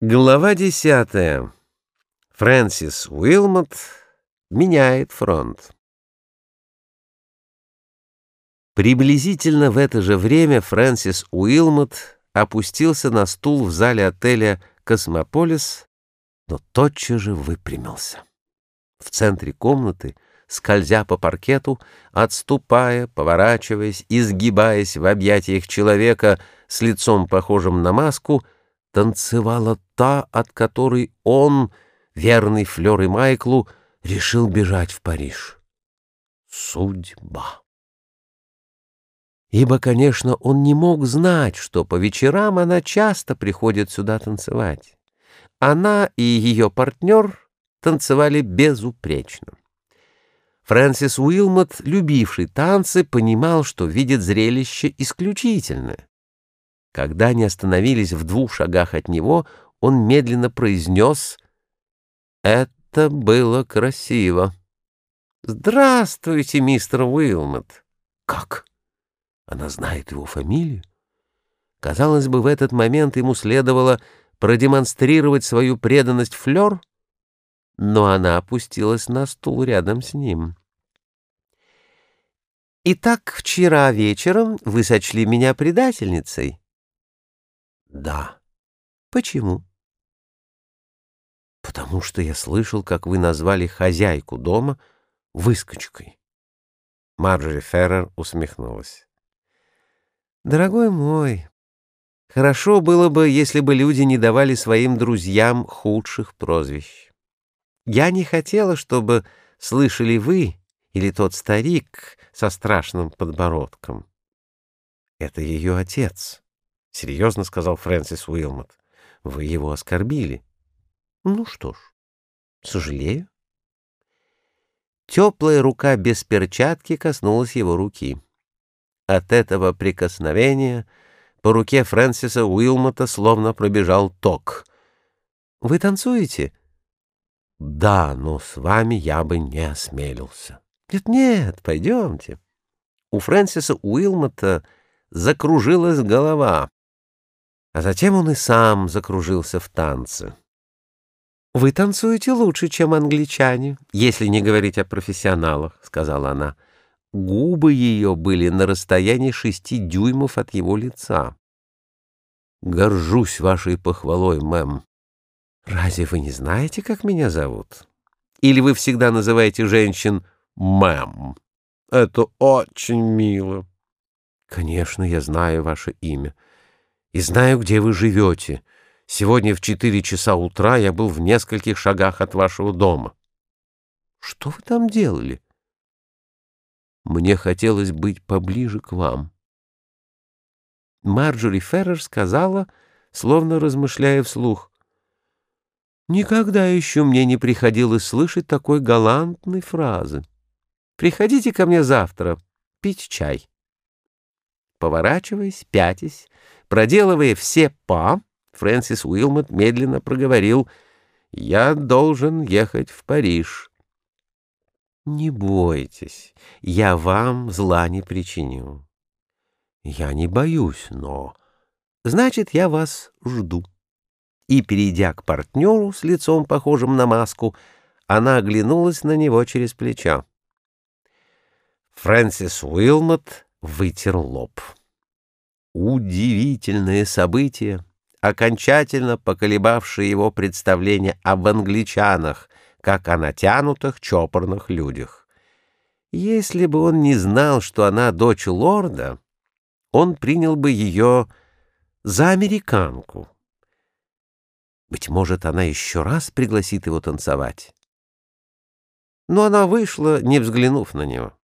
Глава десятая. Фрэнсис Уилмот меняет фронт. Приблизительно в это же время Фрэнсис Уилмот опустился на стул в зале отеля «Космополис», но тотчас же выпрямился. В центре комнаты, скользя по паркету, отступая, поворачиваясь, изгибаясь в объятиях человека с лицом похожим на маску — танцевала та, от которой он, верный Флёр и Майклу, решил бежать в Париж. Судьба. Ибо, конечно, он не мог знать, что по вечерам она часто приходит сюда танцевать. Она и ее партнер танцевали безупречно. Фрэнсис Уилмот, любивший танцы, понимал, что видит зрелище исключительное. Когда они остановились в двух шагах от него, он медленно произнес «Это было красиво». «Здравствуйте, мистер Уилмот». «Как? Она знает его фамилию?» Казалось бы, в этот момент ему следовало продемонстрировать свою преданность Флёр, но она опустилась на стул рядом с ним. «Итак, вчера вечером вы сочли меня предательницей?» Да. Почему? Потому что я слышал, как вы назвали хозяйку дома выскочкой. Марджори Феррер усмехнулась. Дорогой мой, хорошо было бы, если бы люди не давали своим друзьям худших прозвищ. Я не хотела, чтобы слышали вы или тот старик со страшным подбородком. Это ее отец. — серьезно сказал Фрэнсис Уилмот. — Вы его оскорбили. — Ну что ж, сожалею. Теплая рука без перчатки коснулась его руки. От этого прикосновения по руке Фрэнсиса Уилмота словно пробежал ток. — Вы танцуете? — Да, но с вами я бы не осмелился. Нет, — Нет-нет, пойдемте. У Фрэнсиса Уилмота закружилась голова. А затем он и сам закружился в танце. «Вы танцуете лучше, чем англичане, если не говорить о профессионалах», — сказала она. Губы ее были на расстоянии шести дюймов от его лица. «Горжусь вашей похвалой, мэм. Разве вы не знаете, как меня зовут? Или вы всегда называете женщин мэм? Это очень мило». «Конечно, я знаю ваше имя» и знаю, где вы живете. Сегодня в четыре часа утра я был в нескольких шагах от вашего дома. Что вы там делали? Мне хотелось быть поближе к вам. Марджори Феррер сказала, словно размышляя вслух, «Никогда еще мне не приходилось слышать такой галантной фразы. Приходите ко мне завтра пить чай». Поворачиваясь, пятясь, Проделывая все па, Фрэнсис Уилмот медленно проговорил «Я должен ехать в Париж». «Не бойтесь, я вам зла не причиню». «Я не боюсь, но...» «Значит, я вас жду». И, перейдя к партнеру с лицом, похожим на маску, она оглянулась на него через плечо. Фрэнсис Уилмот вытер лоб. Удивительное событие, окончательно поколебавшее его представление об англичанах, как о натянутых чопорных людях. Если бы он не знал, что она дочь лорда, он принял бы ее за американку. Быть может, она еще раз пригласит его танцевать. Но она вышла, не взглянув на него.